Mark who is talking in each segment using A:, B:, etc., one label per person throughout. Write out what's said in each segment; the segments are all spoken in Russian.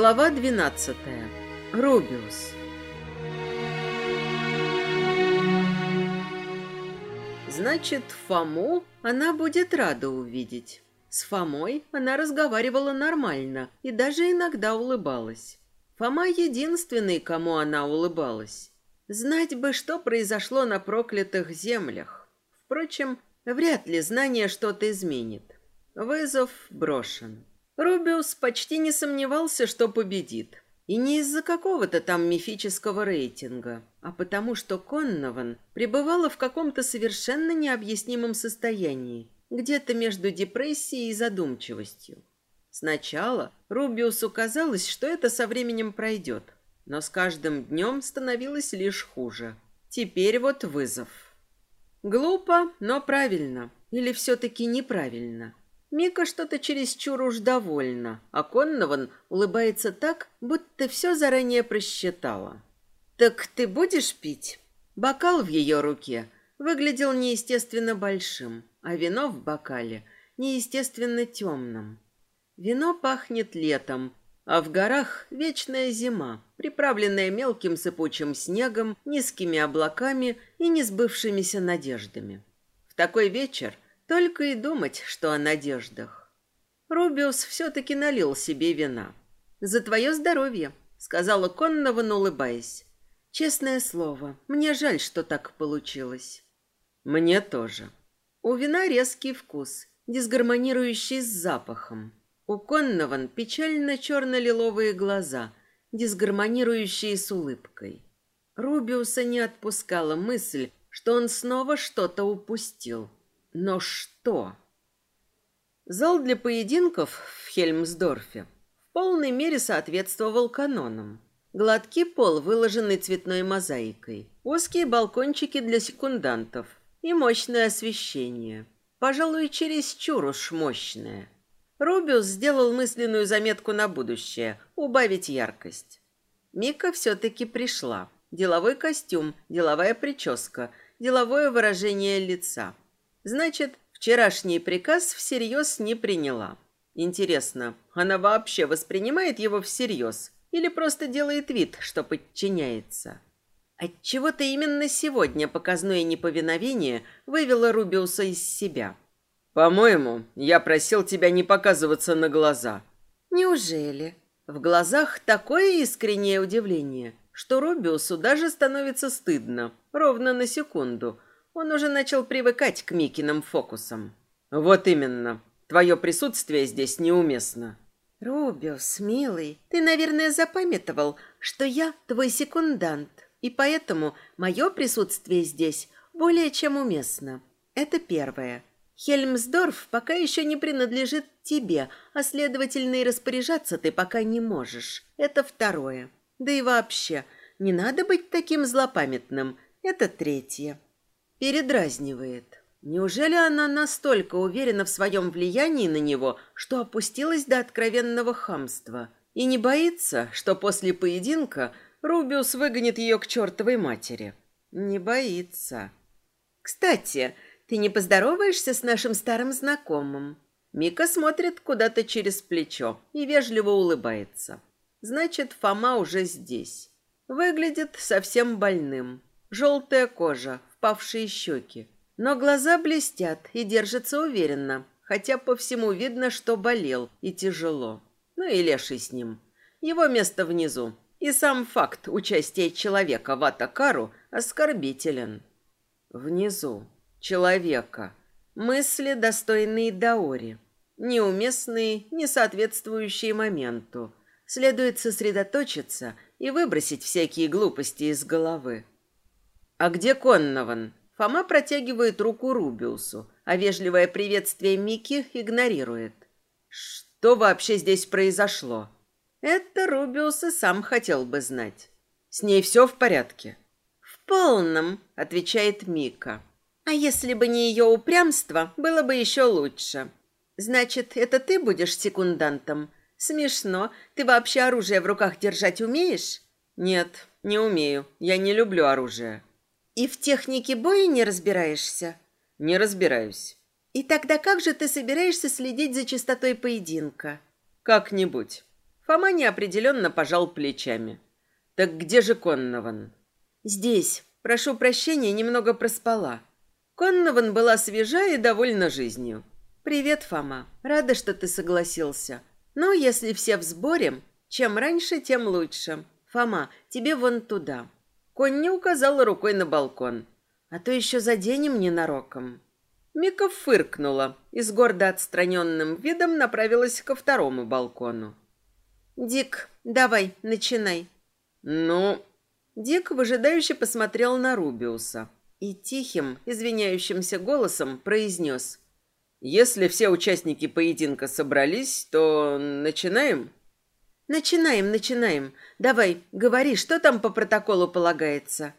A: Глава 12. Рубиус. Значит, Фому она будет рада увидеть. С Фомой она разговаривала нормально и даже иногда улыбалась. Фома единственный, кому она улыбалась. Знать бы, что произошло на проклятых землях. Впрочем, вряд ли знание что-то изменит. Вызов брошен. Рубиус почти не сомневался, что победит. И не из-за какого-то там мифического рейтинга, а потому что Коннован пребывала в каком-то совершенно необъяснимом состоянии, где-то между депрессией и задумчивостью. Сначала Рубиусу казалось, что это со временем пройдет, но с каждым днем становилось лишь хуже. Теперь вот вызов. Глупо, но правильно. Или все-таки неправильно. Мика что-то чересчур уж довольна, а Коннован улыбается так, будто все заранее просчитала. «Так ты будешь пить?» Бокал в ее руке выглядел неестественно большим, а вино в бокале неестественно темным. Вино пахнет летом, а в горах вечная зима, приправленная мелким сыпучим снегом, низкими облаками и несбывшимися надеждами. В такой вечер – только и думать, что о надеждах. Рубиус все-таки налил себе вина. «За твое здоровье», — сказала Коннован, улыбаясь. «Честное слово, мне жаль, что так получилось». «Мне тоже». У вина резкий вкус, дисгармонирующий с запахом. У Коннован печально черно-лиловые глаза, дисгармонирующие с улыбкой. Рубиуса не отпускала мысль, что он снова что-то упустил. Но что? Зал для поединков в Хельмсдорфе в полной мере соответствовал канонам. Гладкий пол, выложенный цветной мозаикой, узкие балкончики для секундантов и мощное освещение. Пожалуй, чересчур уж мощное. Рубиус сделал мысленную заметку на будущее – убавить яркость. Мика все-таки пришла. Деловой костюм, деловая прическа, деловое выражение лица – Значит, вчерашний приказ всерьез не приняла. Интересно, она вообще воспринимает его всерьез или просто делает вид, что подчиняется? Отчего-то именно сегодня показное неповиновение вывело Рубиуса из себя. «По-моему, я просил тебя не показываться на глаза». «Неужели?» В глазах такое искреннее удивление, что Рубиусу даже становится стыдно, ровно на секунду – он уже начал привыкать к Микиным фокусам. Вот именно. Твое присутствие здесь неуместно. Рубиус, милый, ты, наверное, запамятовал, что я твой секундант, и поэтому мое присутствие здесь более чем уместно. Это первое. Хельмсдорф пока еще не принадлежит тебе, а следовательно и распоряжаться ты пока не можешь. Это второе. Да и вообще, не надо быть таким злопамятным. Это третье. Передразнивает. Неужели она настолько уверена в своем влиянии на него, что опустилась до откровенного хамства? И не боится, что после поединка Рубиус выгонит ее к чертовой матери? Не боится. «Кстати, ты не поздороваешься с нашим старым знакомым?» Мика смотрит куда-то через плечо и вежливо улыбается. Значит, Фома уже здесь. Выглядит совсем больным. Желтая кожа, впавшие щеки. Но глаза блестят и держатся уверенно, хотя по всему видно, что болел и тяжело. Ну и леший с ним. Его место внизу. И сам факт участия человека в Атакару оскорбителен. Внизу. Человека. Мысли, достойные Даори. Неуместные, не соответствующие моменту. Следует сосредоточиться и выбросить всякие глупости из головы. «А где Коннован?» Фома протягивает руку Рубиусу, а вежливое приветствие Мики игнорирует. «Что вообще здесь произошло?» Это Рубиус и сам хотел бы знать. «С ней все в порядке?» «В полном», — отвечает Мика. «А если бы не ее упрямство, было бы еще лучше. Значит, это ты будешь секундантом? Смешно. Ты вообще оружие в руках держать умеешь?» «Нет, не умею. Я не люблю оружие». И в технике боя не разбираешься? Не разбираюсь. И тогда как же ты собираешься следить за чистотой поединка? Как-нибудь. Фома неопределенно пожал плечами. «Так где же Коннован?» «Здесь. Прошу прощения, немного проспала». Коннован была свежа и довольна жизнью. «Привет, Фома. Рада, что ты согласился. Но если все в сборе, чем раньше, тем лучше. Фома, тебе вон туда». Конни указала рукой на балкон. «А то еще заденем ненароком». Мика фыркнула и с гордо отстраненным видом направилась ко второму балкону. «Дик, давай, начинай». «Ну...» Дик выжидающе посмотрел на Рубиуса и тихим, извиняющимся голосом произнес. «Если все участники поединка собрались, то начинаем?» «Начинаем, начинаем. Давай, говори, что там по протоколу полагается?»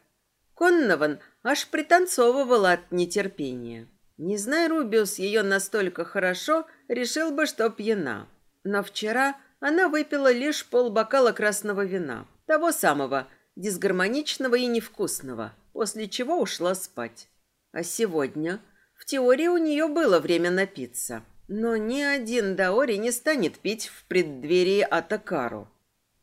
A: Коннован аж пританцовывала от нетерпения. Не зная Рубиус ее настолько хорошо, решил бы, что пьяна. Но вчера она выпила лишь полбокала красного вина, того самого, дисгармоничного и невкусного, после чего ушла спать. А сегодня, в теории, у нее было время напиться, но ни один Даори не станет пить в преддверии Атакару.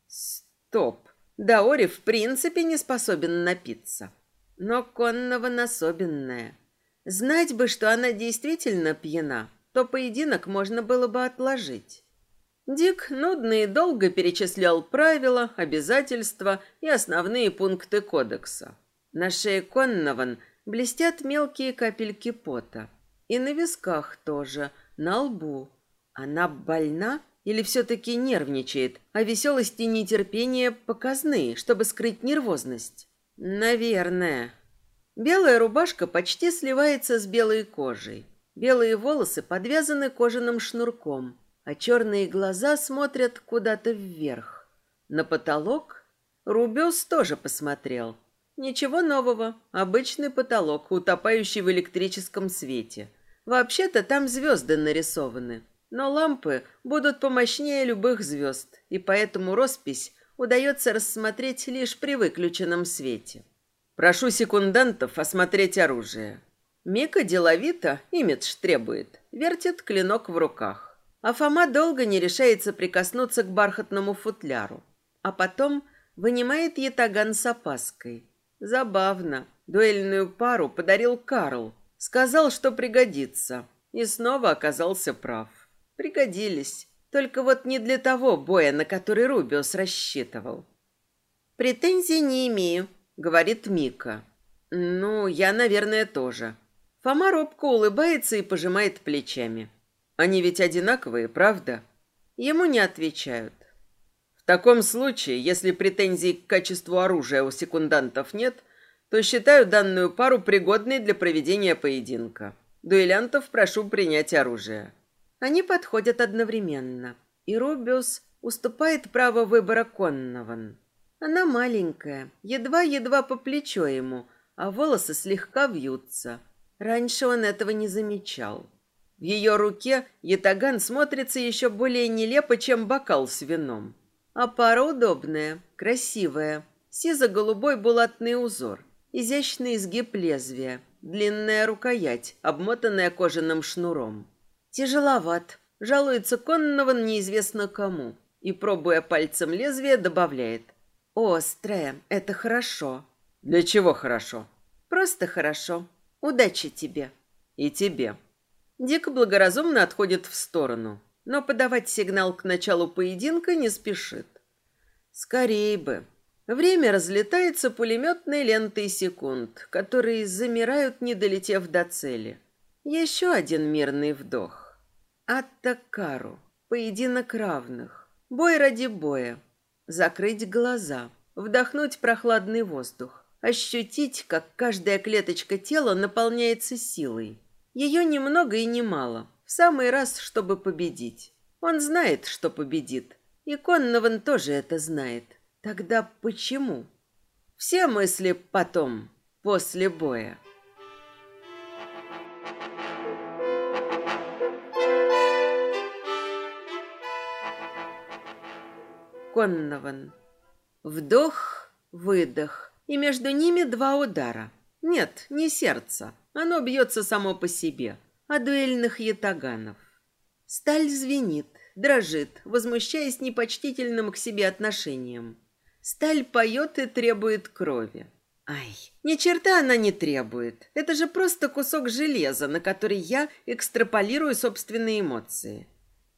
A: Стоп, Даори в принципе не способен напиться. Но Коннован особенная. Знать бы, что она действительно пьяна, то поединок можно было бы отложить. Дик нудно и долго перечислял правила, обязательства и основные пункты кодекса. На шее Коннован блестят мелкие капельки пота. И на висках тоже, на лбу. Она больна или все-таки нервничает, а веселость и нетерпение показны, чтобы скрыть нервозность? Наверное. Белая рубашка почти сливается с белой кожей. Белые волосы подвязаны кожаным шнурком – а черные глаза смотрят куда-то вверх. На потолок Рубиус тоже посмотрел. Ничего нового, обычный потолок, утопающий в электрическом свете. Вообще-то там звезды нарисованы, но лампы будут помощнее любых звезд, и поэтому роспись удается рассмотреть лишь при выключенном свете. Прошу секундантов осмотреть оружие. Мика деловито, имидж требует, вертит клинок в руках. А Фома долго не решается прикоснуться к бархатному футляру. А потом вынимает ятаган с опаской. Забавно. Дуэльную пару подарил Карл. Сказал, что пригодится. И снова оказался прав. Пригодились. Только вот не для того боя, на который Рубиус рассчитывал. «Претензий не имею», — говорит Мика. «Ну, я, наверное, тоже». Фома робко улыбается и пожимает плечами. Они ведь одинаковые, правда? Ему не отвечают. В таком случае, если претензий к качеству оружия у секундантов нет, то считаю данную пару пригодной для проведения поединка. Дуэлянтов прошу принять оружие. Они подходят одновременно, и Рубиус уступает право выбора Коннован. Она маленькая, едва-едва по плечо ему, а волосы слегка вьются. Раньше он этого не замечал. В ее руке ятаган смотрится еще более нелепо, чем бокал с вином. А пара удобная, красивая. Сизо-голубой булатный узор, изящный изгиб лезвия, длинная рукоять, обмотанная кожаным шнуром. Тяжеловат, жалуется Коннован неизвестно кому и, пробуя пальцем лезвие, добавляет. «Острое, это хорошо». «Для чего хорошо?» «Просто хорошо. Удачи тебе». «И тебе». Дик благоразумно отходит в сторону, но подавать сигнал к началу поединка не спешит. Скорее бы. Время разлетается пулеметной лентой секунд, которые замирают, не долетев до цели. Еще один мирный вдох. Аттакару. Поединок равных. Бой ради боя. Закрыть глаза. Вдохнуть прохладный воздух. Ощутить, как каждая клеточка тела наполняется силой. Ее ни много и ни мало, в самый раз, чтобы победить. Он знает, что победит, и Коннован тоже это знает. Тогда почему? Все мысли потом, после боя. Коннован. Вдох, выдох, и между ними два удара. Нет, не сердце. Оно бьется само по себе, а дуэльных ятаганов. Сталь звенит, дрожит, возмущаясь непочтительным к себе отношением. Сталь поет и требует крови. Ай, ни черта она не требует. Это же просто кусок железа, на который я экстраполирую собственные эмоции.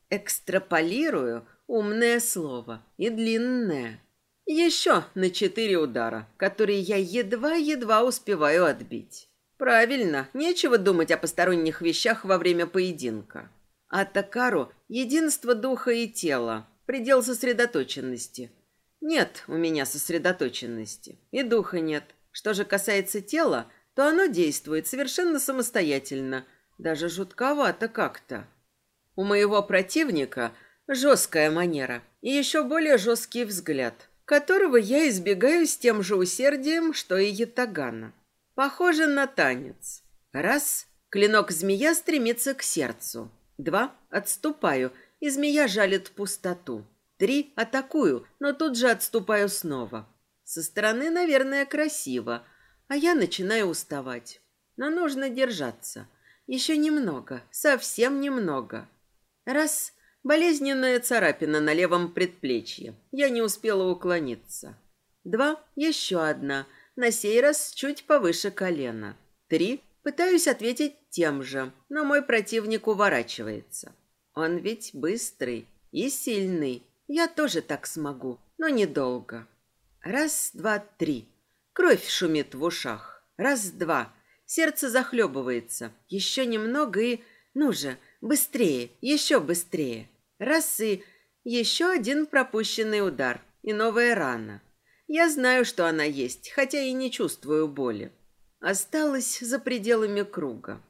A: Экстраполирую – умное слово и длинное. Еще на четыре удара, которые я едва-едва успеваю отбить. Правильно, нечего думать о посторонних вещах во время поединка. А Такару – единство духа и тела, предел сосредоточенности. Нет у меня сосредоточенности, и духа нет. Что же касается тела, то оно действует совершенно самостоятельно, даже жутковато как-то. У моего противника жесткая манера и еще более жесткий взгляд, которого я избегаю с тем же усердием, что и Ятагана. Похоже на танец. Раз – клинок змея стремится к сердцу. Два – отступаю, и змея жалит пустоту. Три – атакую, но тут же отступаю снова. Со стороны, наверное, красиво, а я начинаю уставать. Но нужно держаться. Еще немного, совсем немного. Раз – болезненная царапина на левом предплечье. Я не успела уклониться. Два – еще одна, на сей раз чуть повыше колена. Три – пытаюсь ответить тем же, но мой противник уворачивается. Он ведь быстрый и сильный. Я тоже так смогу, но недолго. Раз, два, три. Кровь шумит в ушах. Раз, два. Сердце захлебывается. Еще немного и... Ну же, быстрее, еще быстрее. Раз и... Еще один пропущенный удар. И новая рана. Я знаю, что она есть, хотя и не чувствую боли. Осталось за пределами круга.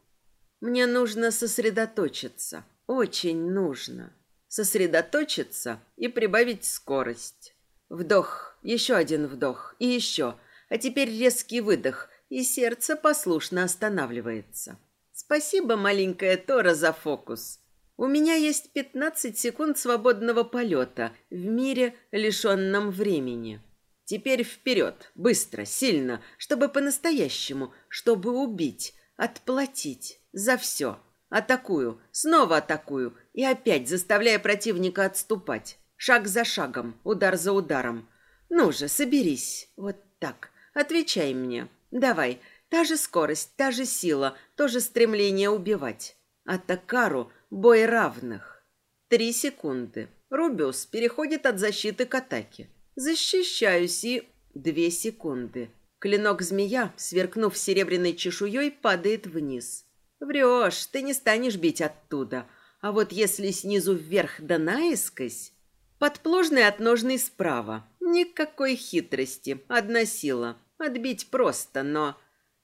A: Мне нужно сосредоточиться. Очень нужно. Сосредоточиться и прибавить скорость. Вдох, еще один вдох и еще. А теперь резкий выдох, и сердце послушно останавливается. Спасибо, маленькая Тора, за фокус. У меня есть 15 секунд свободного полета в мире, лишенном времени. Теперь вперед, быстро, сильно, чтобы по-настоящему, чтобы убить, отплатить за все. Атакую, снова атакую и опять заставляя противника отступать. Шаг за шагом, удар за ударом. Ну же, соберись. Вот так. Отвечай мне. Давай. Та же скорость, та же сила, то же стремление убивать. Атакару бой равных. Три секунды. Рубиус переходит от защиты к атаке. Защищаюсь и... Две секунды. Клинок змея, сверкнув серебряной чешуей, падает вниз. Врешь, ты не станешь бить оттуда. А вот если снизу вверх да наискось... Подпложный отножный справа. Никакой хитрости. Одна сила. Отбить просто, но...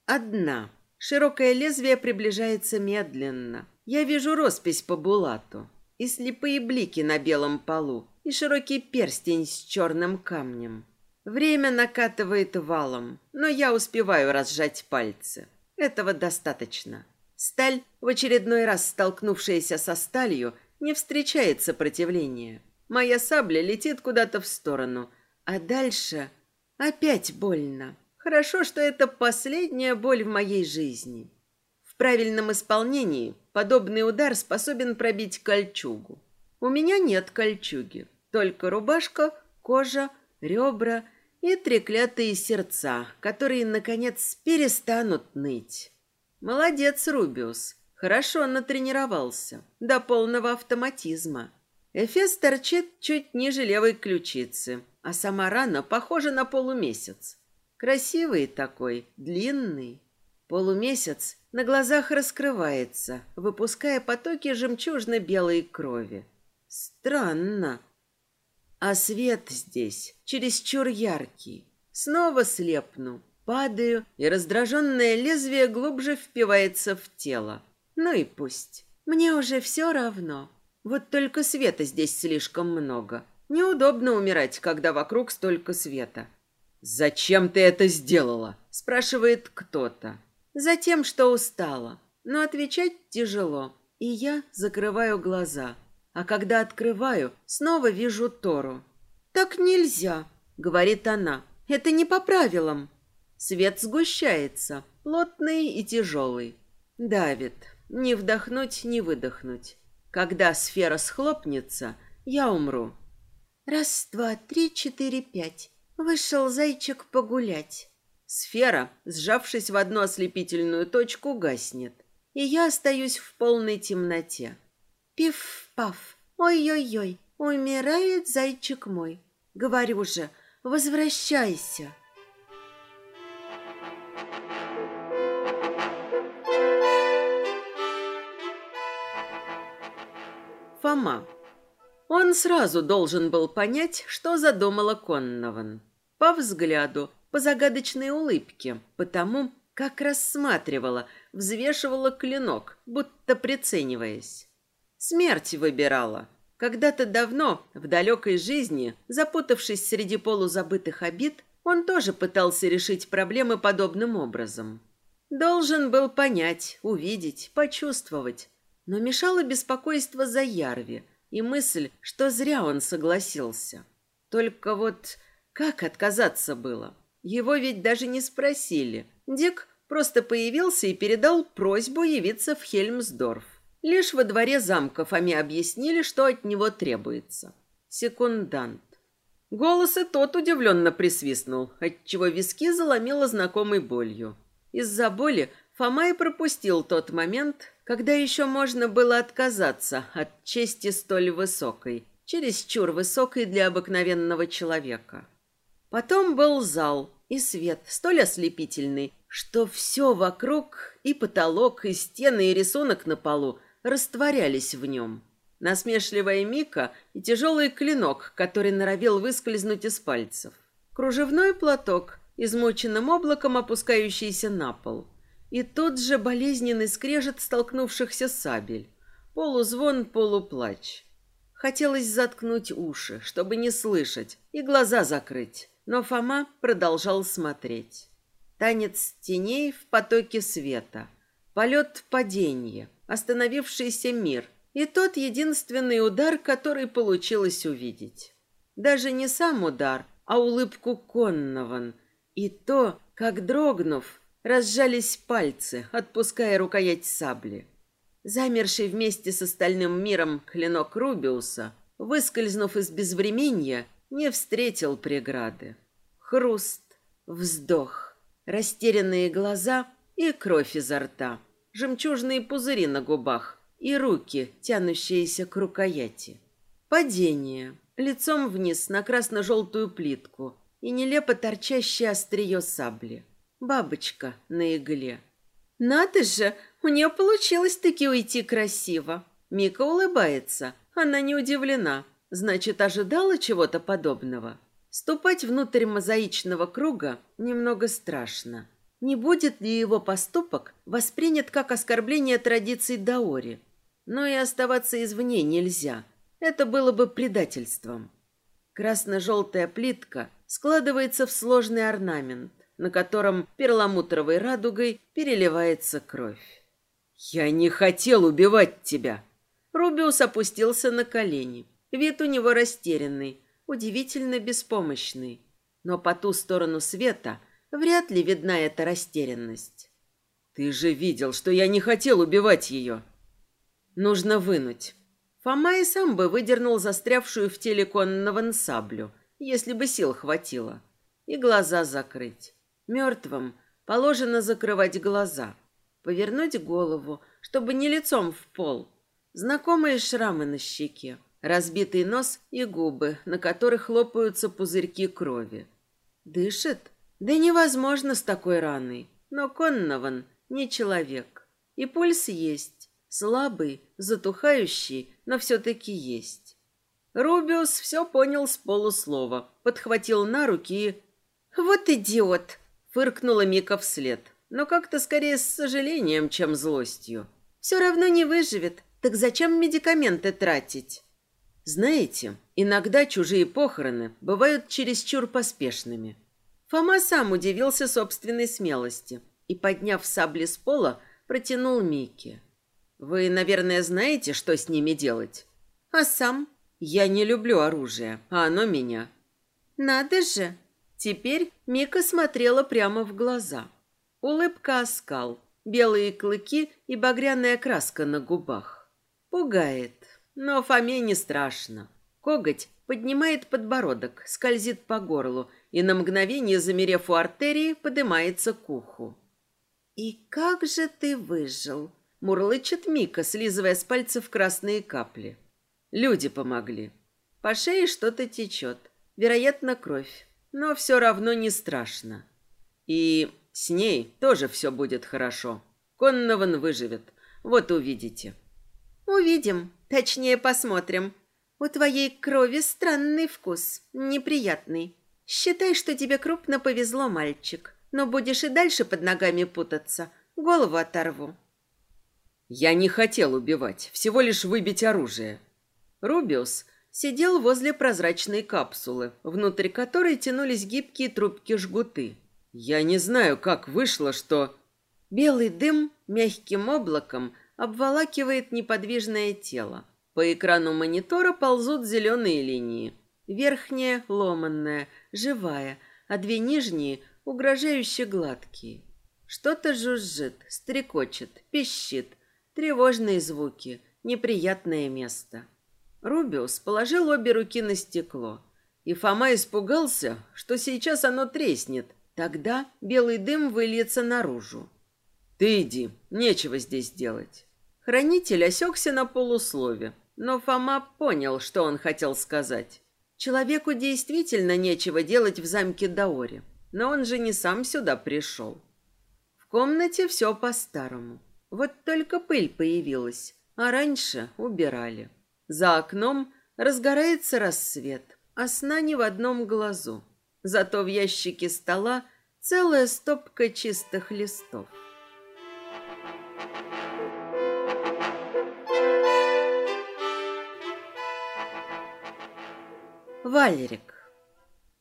A: Одна. Широкое лезвие приближается медленно. Я вижу роспись по булату. И слепые блики на белом полу и широкий перстень с черным камнем. Время накатывает валом, но я успеваю разжать пальцы. Этого достаточно. Сталь, в очередной раз столкнувшаяся со сталью, не встречает сопротивления. Моя сабля летит куда-то в сторону, а дальше опять больно. Хорошо, что это последняя боль в моей жизни. В правильном исполнении подобный удар способен пробить кольчугу. У меня нет кольчуги. Только рубашка, кожа, ребра и треклятые сердца, которые, наконец, перестанут ныть. Молодец, Рубиус. Хорошо натренировался. До полного автоматизма. Эфес торчит чуть ниже левой ключицы, а сама рана похожа на полумесяц. Красивый такой, длинный. Полумесяц на глазах раскрывается, выпуская потоки жемчужно-белой крови. Странно. А свет здесь чересчур яркий. Снова слепну, падаю, и раздраженное лезвие глубже впивается в тело. Ну и пусть. Мне уже все равно. Вот только света здесь слишком много. Неудобно умирать, когда вокруг столько света. «Зачем ты это сделала?» – спрашивает кто-то. «Затем, что устала. Но отвечать тяжело, и я закрываю глаза. А когда открываю, снова вижу Тору. «Так нельзя», — говорит она. «Это не по правилам». Свет сгущается, плотный и тяжелый. Давит. Не вдохнуть, не выдохнуть. Когда сфера схлопнется, я умру.
B: Раз, два, три, четыре, пять. Вышел зайчик погулять.
A: Сфера, сжавшись в одну ослепительную точку, гаснет. И я остаюсь в полной темноте.
B: Пиф-паф. Ой-ой-ой. Умирает зайчик мой. Говорю же, возвращайся.
A: Фома. Он сразу должен был понять, что задумала Коннован. По взгляду, по загадочной улыбке, потому как рассматривала, взвешивала клинок, будто прицениваясь. Смерть выбирала. Когда-то давно, в далекой жизни, запутавшись среди полузабытых обид, он тоже пытался решить проблемы подобным образом. Должен был понять, увидеть, почувствовать, но мешало беспокойство за Ярви и мысль, что зря он согласился. Только вот как отказаться было? Его ведь даже не спросили. Дик просто появился и передал просьбу явиться в Хельмсдорф. Лишь во дворе замка Фоме объяснили, что от него требуется. Секундант. Голос и тот удивленно присвистнул, отчего виски заломило знакомой болью. Из-за боли Фома и пропустил тот момент, когда еще можно было отказаться от чести столь высокой, чересчур высокой для обыкновенного человека. Потом был зал и свет, столь ослепительный, что все вокруг, и потолок, и стены, и рисунок на полу, растворялись в нем. Насмешливая Мика и тяжелый клинок, который норовил выскользнуть из пальцев. Кружевной платок, измученным облаком опускающийся на пол – и тот же болезненный скрежет столкнувшихся сабель. Полузвон, полуплач. Хотелось заткнуть уши, чтобы не слышать, и глаза закрыть. Но Фома продолжал смотреть. Танец теней в потоке света. Полет падения. Остановившийся мир. И тот единственный удар, который получилось увидеть. Даже не сам удар, а улыбку Коннован. И то, как дрогнув, Разжались пальцы, отпуская рукоять сабли. Замерший вместе с остальным миром клинок Рубиуса, выскользнув из безвременья, не встретил преграды. Хруст, вздох, растерянные глаза и кровь изо рта, жемчужные пузыри на губах и руки, тянущиеся к рукояти. Падение, лицом вниз на красно-желтую плитку и нелепо торчащее острие сабли. Бабочка на игле. Надо же, у нее получилось таки уйти красиво. Мика улыбается. Она не удивлена. Значит, ожидала чего-то подобного. Ступать внутрь мозаичного круга немного страшно. Не будет ли его поступок воспринят как оскорбление традиций Даори? Но и оставаться извне нельзя. Это было бы предательством. Красно-желтая плитка складывается в сложный орнамент на котором перламутровой радугой переливается кровь. «Я не хотел убивать тебя!» Рубиус опустился на колени. Вид у него растерянный, удивительно беспомощный. Но по ту сторону света вряд ли видна эта растерянность. «Ты же видел, что я не хотел убивать ее!» «Нужно вынуть». Фома и сам бы выдернул застрявшую в теле конного саблю, если бы сил хватило, и глаза закрыть. Мертвым положено закрывать глаза, повернуть голову, чтобы не лицом в пол. Знакомые шрамы на щеке, разбитый нос и губы, на которых лопаются пузырьки крови. Дышит? Да невозможно с такой раной. Но Коннован не человек. И пульс есть. Слабый, затухающий, но все-таки есть. Рубиус все понял с полуслова, подхватил на руки и... «Вот идиот!» Фыркнула Мика вслед, но как-то скорее с сожалением, чем злостью. Все равно не выживет, так зачем медикаменты тратить? Знаете, иногда чужие похороны бывают чересчур поспешными. Фома сам удивился собственной смелости и, подняв сабли с пола, протянул Мике. «Вы, наверное, знаете, что с ними делать?» «А сам?» «Я не люблю оружие, а оно меня».
B: «Надо же!»
A: Теперь Мика смотрела прямо в глаза. Улыбка оскал, белые клыки и багряная краска на губах. Пугает. Но Фоме не страшно. Коготь поднимает подбородок, скользит по горлу и на мгновение, замерев у артерии, поднимается к уху.
B: «И как же ты выжил?»
A: — мурлычет Мика, слизывая с пальцев красные капли. Люди помогли. По шее что-то течет. Вероятно, кровь. Но все равно не страшно. И с ней тоже все будет хорошо. Коннован выживет. Вот увидите.
B: Увидим. Точнее, посмотрим. У твоей крови странный вкус. Неприятный. Считай, что тебе крупно повезло, мальчик. Но будешь и дальше под ногами путаться. Голову оторву.
A: Я не хотел убивать, всего лишь выбить оружие. Рубиус сидел возле прозрачной капсулы, внутрь которой тянулись гибкие трубки-жгуты. Я не знаю, как вышло, что... Белый дым мягким облаком обволакивает неподвижное тело. По экрану монитора ползут зеленые линии. Верхняя ломанная, живая, а две нижние угрожающе гладкие. Что-то жужжит, стрекочет, пищит. Тревожные звуки, неприятное место. Рубиус положил обе руки на стекло. И Фома испугался, что сейчас оно треснет. Тогда белый дым выльется наружу. «Ты иди, нечего здесь делать». Хранитель осекся на полуслове, но Фома понял, что он хотел сказать. Человеку действительно нечего делать в замке Даори, но он же не сам сюда пришел. В комнате все по-старому. Вот только пыль появилась, а раньше убирали. За окном разгорается рассвет, а сна ни в одном глазу. Зато в ящике стола целая стопка чистых листов. Валерик.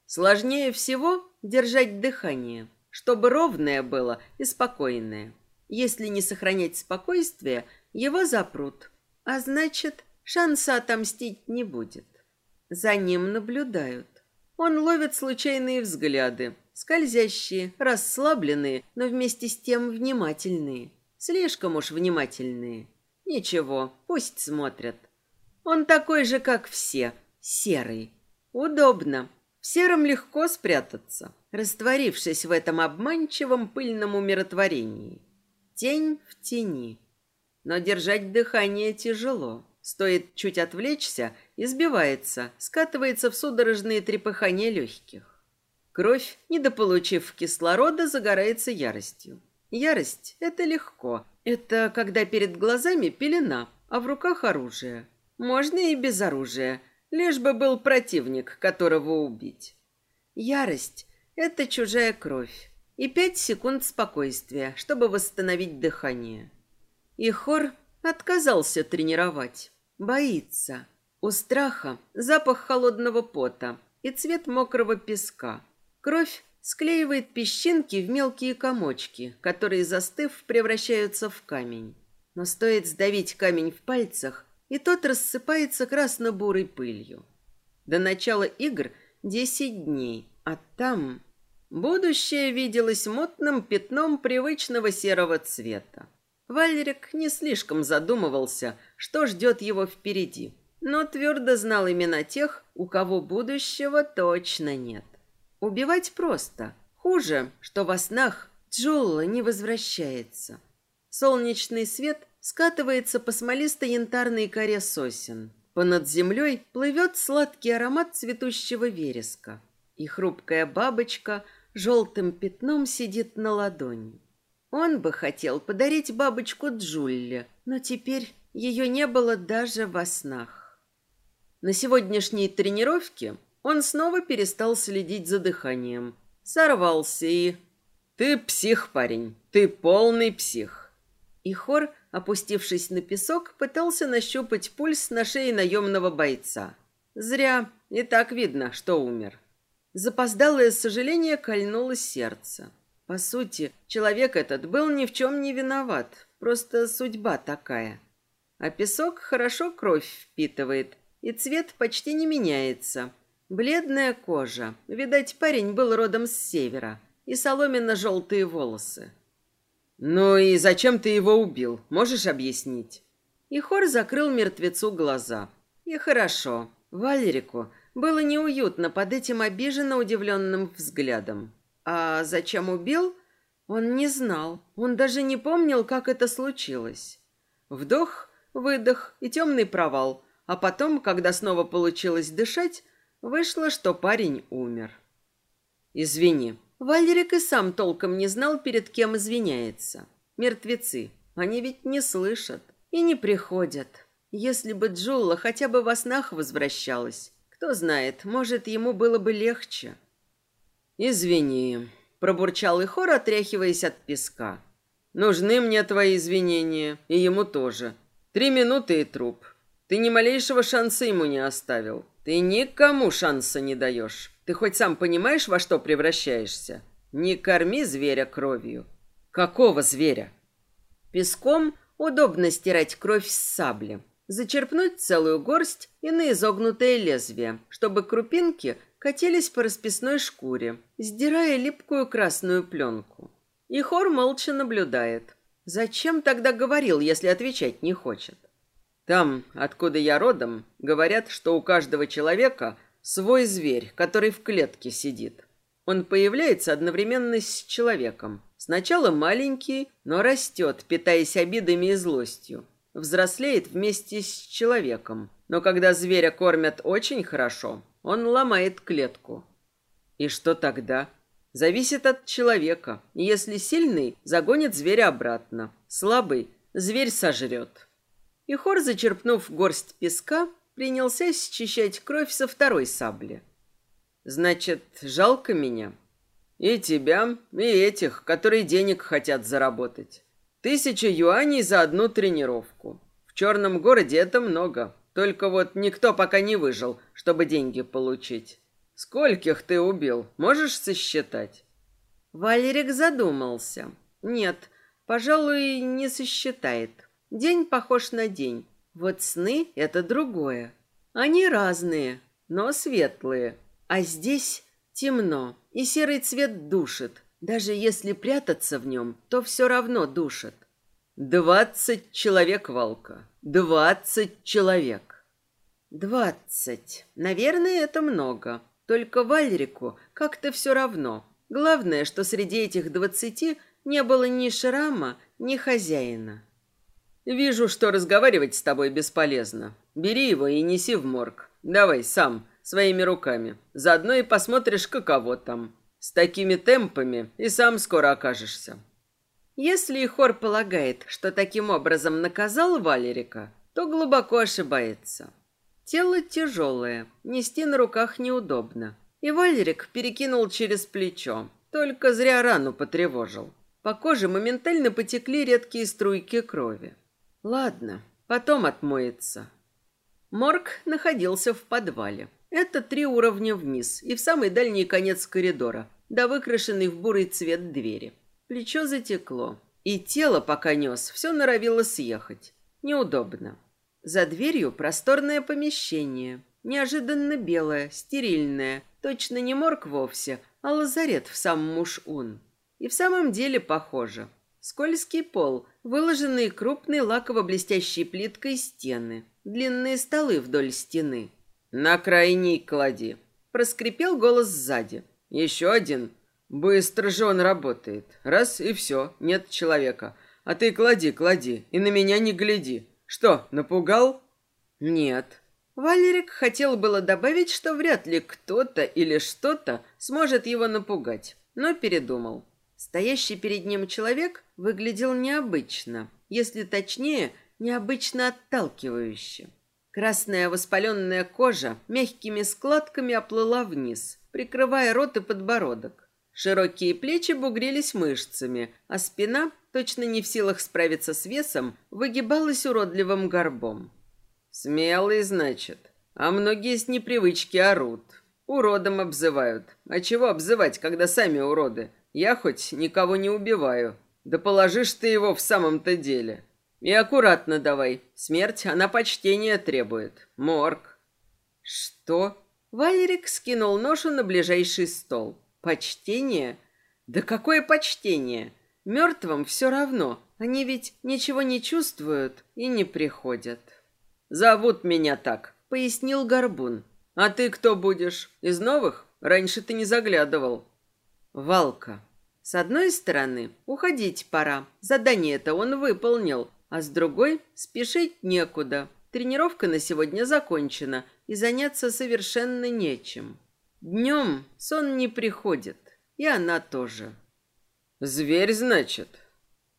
A: Сложнее всего держать дыхание, чтобы ровное было и спокойное. Если не сохранять спокойствие, его запрут, а значит, шанса отомстить не будет. За ним наблюдают. Он ловит случайные взгляды, скользящие, расслабленные, но вместе с тем внимательные. Слишком уж внимательные. Ничего, пусть смотрят. Он такой же, как все, серый. Удобно. В сером легко спрятаться, растворившись в этом обманчивом пыльном умиротворении. Тень в тени. Но держать дыхание тяжело. Стоит чуть отвлечься и сбивается, скатывается в судорожные трепыхания легких. Кровь, недополучив кислорода, загорается яростью. Ярость — это легко. Это когда перед глазами пелена, а в руках оружие. Можно и без оружия — лишь бы был противник, которого убить. Ярость — это чужая кровь. И пять секунд спокойствия, чтобы восстановить дыхание. И Хор отказался тренировать. Боится. У страха запах холодного пота и цвет мокрого песка. Кровь склеивает песчинки в мелкие комочки, которые, застыв, превращаются в камень. Но стоит сдавить камень в пальцах, и тот рассыпается красно-бурой пылью. До начала игр десять дней, а там будущее виделось мутным пятном привычного серого цвета. Вальрик не слишком задумывался, что ждет его впереди, но твердо знал имена тех, у кого будущего точно нет. Убивать просто. Хуже, что во снах Джулла не возвращается. Солнечный свет скатывается по смолисто-янтарной коре сосен. Понад землей плывет сладкий аромат цветущего вереска. И хрупкая бабочка желтым пятном сидит на ладони. Он бы хотел подарить бабочку Джулле, но теперь ее не было даже во снах. На сегодняшней тренировке он снова перестал следить за дыханием. Сорвался и... «Ты псих, парень, ты полный псих». И хор опустившись на песок, пытался нащупать пульс на шее наемного бойца. Зря, и так видно, что умер. Запоздалое сожаление кольнуло сердце. По сути, человек этот был ни в чем не виноват, просто судьба такая. А песок хорошо кровь впитывает, и цвет почти не меняется. Бледная кожа, видать, парень был родом с севера, и соломенно-желтые волосы. «Ну и зачем ты его убил? Можешь объяснить?» И Хор закрыл мертвецу глаза. И хорошо. Валерику было неуютно под этим обиженно удивленным взглядом. А зачем убил? Он не знал. Он даже не помнил, как это случилось. Вдох, выдох и темный провал. А потом, когда снова получилось дышать, вышло, что парень умер. «Извини». Валерик и сам толком не знал, перед кем извиняется. Мертвецы. Они ведь не слышат и не приходят. Если бы Джулла хотя бы во снах возвращалась, кто знает, может, ему было бы легче. «Извини», — пробурчал Ихор, отряхиваясь от песка. «Нужны мне твои извинения, и ему тоже. Три минуты и труп. Ты ни малейшего шанса ему не оставил. Ты никому шанса не даешь. Ты хоть сам понимаешь, во что превращаешься? Не корми зверя кровью». «Какого зверя?» Песком удобно стирать кровь с сабли. Зачерпнуть целую горсть и на изогнутое лезвие, чтобы крупинки катились по расписной шкуре, сдирая липкую красную пленку. И хор молча наблюдает. Зачем тогда говорил, если отвечать не хочет? Там, откуда я родом, говорят, что у каждого человека свой зверь, который в клетке сидит. Он появляется одновременно с человеком. Сначала маленький, но растет, питаясь обидами и злостью взрослеет вместе с человеком. Но когда зверя кормят очень хорошо, он ломает клетку. И что тогда? Зависит от человека. Если сильный, загонит зверя обратно. Слабый, зверь сожрет. И Хор, зачерпнув горсть песка, принялся счищать кровь со второй сабли. Значит, жалко меня? И тебя, и этих, которые денег хотят заработать. Тысяча юаней за одну тренировку. В черном городе это много. Только вот никто пока не выжил, чтобы деньги получить. Скольких ты убил, можешь сосчитать? Валерик задумался. Нет, пожалуй, не сосчитает. День похож на день. Вот сны — это другое. Они разные, но светлые. А здесь темно, и серый цвет душит. Даже если прятаться в нем, то все равно душит. Двадцать человек, Валка. Двадцать человек. Двадцать. Наверное, это много. Только Вальрику как-то все равно. Главное, что среди этих двадцати не было ни шрама, ни хозяина. Вижу, что разговаривать с тобой бесполезно. Бери его и неси в морг. Давай сам, своими руками. Заодно и посмотришь, каково там. С такими темпами и сам скоро окажешься. Если Ихор полагает, что таким образом наказал Валерика, то глубоко ошибается. Тело тяжелое, нести на руках неудобно. И Валерик перекинул через плечо, только зря рану потревожил. По коже моментально потекли редкие струйки крови. Ладно, потом отмоется. Морг находился в подвале. Это три уровня вниз и в самый дальний конец коридора, да выкрашенный в бурый цвет двери. Плечо затекло, и тело, пока нес, все норовило съехать. Неудобно. За дверью просторное помещение, неожиданно белое, стерильное, точно не морг вовсе, а лазарет в сам муж-ун. И в самом деле похоже. Скользкий пол, выложенные крупной лаково-блестящей плиткой стены, длинные столы вдоль стены. «На крайний клади», — проскрипел голос сзади. Еще один. Быстро же он работает. Раз и все, нет человека. А ты клади, клади, и на меня не гляди. Что, напугал? Нет. Валерик хотел было добавить, что вряд ли кто-то или что-то сможет его напугать, но передумал. Стоящий перед ним человек выглядел необычно, если точнее, необычно отталкивающе. Красная воспаленная кожа мягкими складками оплыла вниз, прикрывая рот и подбородок. Широкие плечи бугрились мышцами, а спина, точно не в силах справиться с весом, выгибалась уродливым горбом. «Смелый, значит. А многие с непривычки орут. Уродом обзывают. А чего обзывать, когда сами уроды? Я хоть никого не убиваю. Да положишь ты его в самом-то деле. И аккуратно давай. Смерть, она почтения требует. Морг». «Что?» Валерик скинул ношу на ближайший стол. Почтение? Да какое почтение? Мертвым все равно. Они ведь ничего не чувствуют и не приходят. «Зовут меня так», — пояснил Горбун. «А ты кто будешь? Из новых? Раньше ты не заглядывал». «Валка». С одной стороны, уходить пора. Задание это он выполнил. А с другой, спешить некуда. Тренировка на сегодня закончена, и заняться совершенно нечем. Днем сон не приходит, и она тоже. «Зверь, значит?»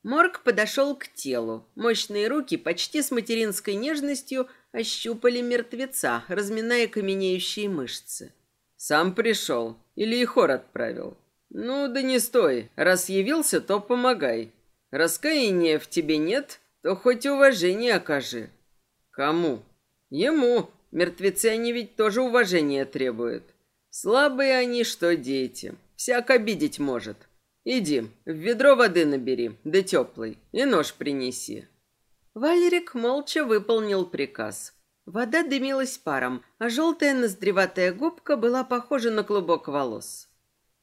A: Морг подошел к телу. Мощные руки почти с материнской нежностью ощупали мертвеца, разминая каменеющие мышцы. «Сам пришел? Или и хор отправил?» «Ну, да не стой. Раз явился, то помогай. Раскаяния в тебе нет, то хоть уважение окажи». «Кому?» «Ему. Мертвецы они ведь тоже уважения требуют. Слабые они, что дети. Всяк обидеть может. Иди, в ведро воды набери, да теплый, и нож принеси». Валерик молча выполнил приказ. Вода дымилась паром, а желтая ноздреватая губка была похожа на клубок волос.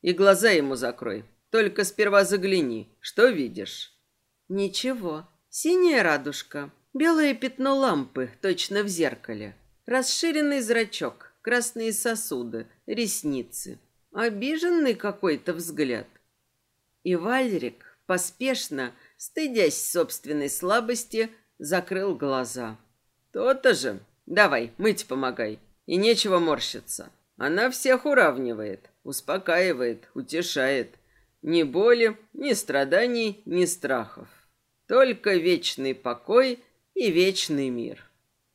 A: «И глаза ему закрой, только сперва загляни, что видишь?» «Ничего. Синяя радужка, белое пятно лампы, точно в зеркале, расширенный зрачок, красные сосуды, ресницы, обиженный какой-то взгляд». И Вальрик поспешно, стыдясь собственной слабости, закрыл глаза. «То-то же. Давай, мыть помогай. И нечего морщиться. Она всех уравнивает, успокаивает, утешает. Ни боли, ни страданий, ни страхов. Только вечный покой и вечный мир».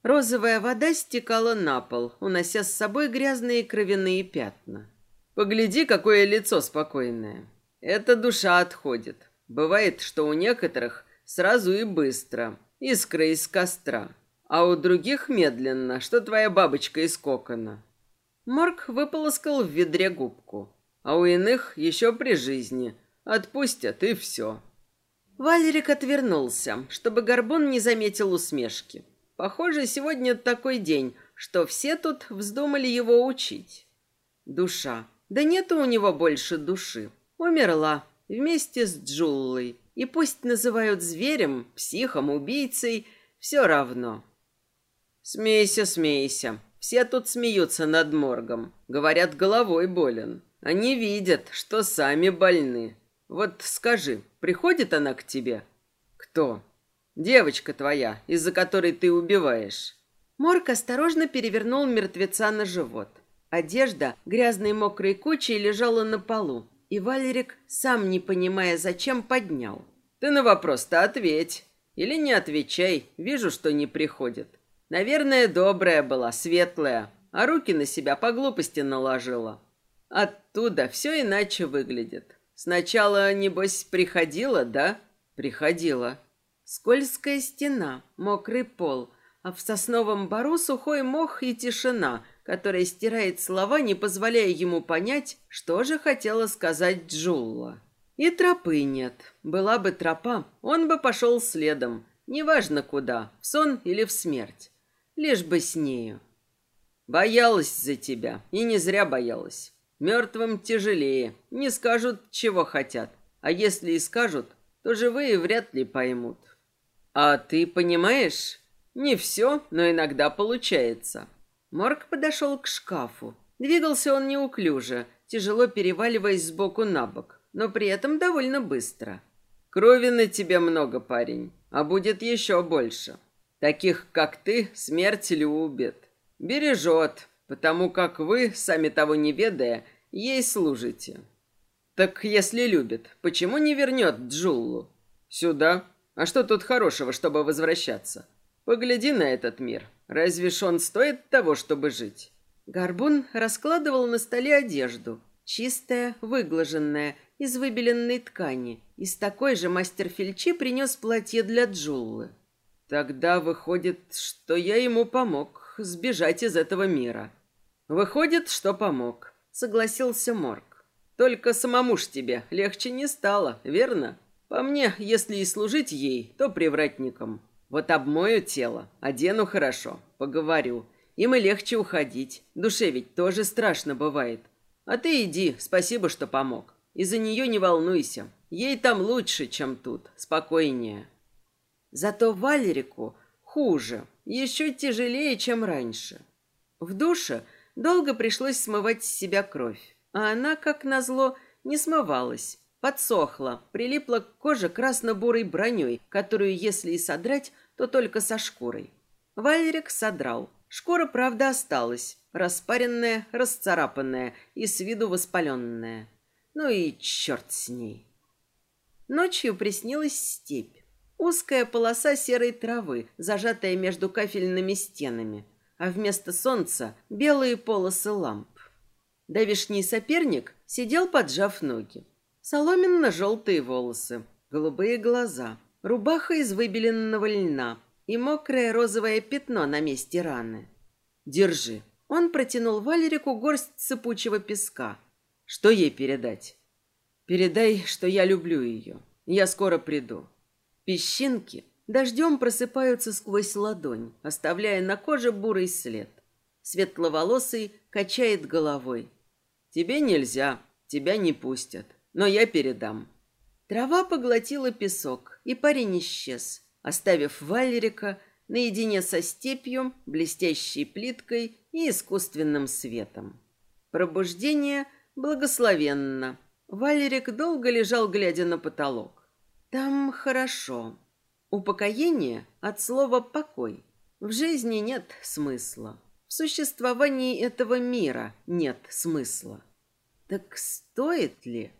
A: Розовая вода стекала на пол, унося с собой грязные кровяные пятна. «Погляди, какое лицо спокойное!» Эта душа отходит. Бывает, что у некоторых сразу и быстро, искра из костра, а у других медленно, что твоя бабочка из кокона. Морг выполоскал в ведре губку, а у иных еще при жизни. Отпустят и все. Валерик отвернулся, чтобы Горбун не заметил усмешки. Похоже, сегодня такой день, что все тут вздумали его учить. Душа. Да нету у него больше души. Умерла вместе с Джуллой. И пусть называют зверем, психом, убийцей, все равно. Смейся, смейся. Все тут смеются над моргом. Говорят, головой болен. Они видят, что сами больны. Вот скажи, приходит она к тебе? Кто? Девочка твоя, из-за которой ты убиваешь. Морг осторожно перевернул мертвеца на живот. Одежда грязной мокрой кучей лежала на полу, и Валерик, сам не понимая, зачем, поднял. «Ты на вопрос-то ответь. Или не отвечай, вижу, что не приходит. Наверное, добрая была, светлая, а руки на себя по глупости наложила. Оттуда все иначе выглядит. Сначала, небось, приходила, да? Приходила. Скользкая стена, мокрый пол, а в сосновом бару сухой мох и тишина — которая стирает слова, не позволяя ему понять, что же хотела сказать Джулла. И тропы нет. Была бы тропа, он бы пошел следом. Неважно куда, в сон или в смерть. Лишь бы с нею. Боялась за тебя, и не зря боялась. Мертвым тяжелее, не скажут, чего хотят. А если и скажут, то живые вряд ли поймут. А ты понимаешь? Не все, но иногда получается. Морг подошел к шкафу. Двигался он неуклюже, тяжело переваливаясь сбоку на бок, но при этом довольно быстро. «Крови на тебе много, парень, а будет еще больше. Таких, как ты, смерть любит. Бережет, потому как вы, сами того не ведая, ей служите». «Так если любит, почему не вернет Джуллу?» «Сюда? А что тут хорошего, чтобы возвращаться? Погляди на этот мир. Разве ж он стоит того, чтобы жить? Горбун раскладывал на столе одежду, чистая, выглаженная, из выбеленной ткани. Из такой же мастер Фельчи принес платье для Джуллы. Тогда выходит, что я ему помог сбежать из этого мира. Выходит, что помог, согласился Морг. Только самому ж тебе легче не стало, верно? По мне, если и служить ей, то привратником. Вот обмою тело, одену хорошо, поговорю. Им и легче уходить. Душе ведь тоже страшно бывает. А ты иди, спасибо, что помог. И за нее не волнуйся. Ей там лучше, чем тут, спокойнее. Зато Валерику хуже, еще тяжелее, чем раньше. В душе долго пришлось смывать с себя кровь, а она, как назло, не смывалась, подсохла, прилипла к коже красно-бурой броней, которую, если и содрать, то только со шкурой. Валерик содрал. Шкура, правда, осталась, распаренная, расцарапанная и с виду воспаленная. Ну и черт с ней. Ночью приснилась степь. Узкая полоса серой травы, зажатая между кафельными стенами, а вместо солнца белые полосы ламп. Давишний соперник сидел, поджав ноги. Соломенно-желтые волосы, голубые глаза, рубаха из выбеленного льна и мокрое розовое пятно на месте раны. «Держи». Он протянул Валерику горсть сыпучего песка. «Что ей передать?» «Передай, что я люблю ее. Я скоро приду». Песчинки дождем просыпаются сквозь ладонь, оставляя на коже бурый след. Светловолосый качает головой. «Тебе нельзя, тебя не пустят, но я передам». Трава поглотила песок, и парень исчез, оставив Валерика наедине со степью, блестящей плиткой и искусственным светом. Пробуждение благословенно. Валерик долго лежал, глядя на потолок. Там хорошо. Упокоение от слова «покой». В жизни нет смысла. В существовании этого мира нет смысла. Так стоит ли?